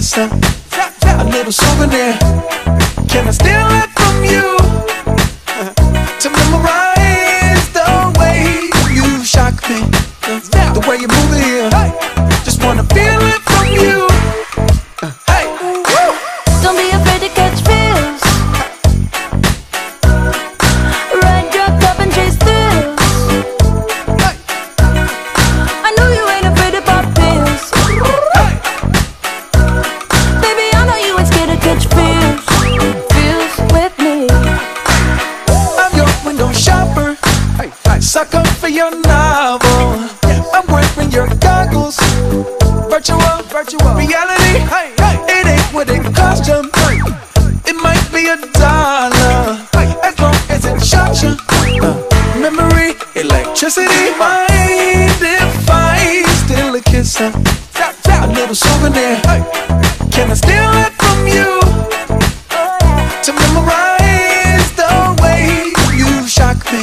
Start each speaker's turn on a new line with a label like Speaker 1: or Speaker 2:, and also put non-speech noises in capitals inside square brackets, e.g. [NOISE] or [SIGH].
Speaker 1: just a, a little souvenir. Can I steal it from you [LAUGHS] to memorize the way you shock me, the way you move it here? Just wanna feel it. For your novel. I'm wearing your goggles. Virtual, virtual reality. It ain't what it cost you. It might be a dollar. As long as it shocks you. Uh, memory, electricity. Mind if I steal a kiss? uh, A little souvenir. Can I steal it from you? to memorize the way you shock me,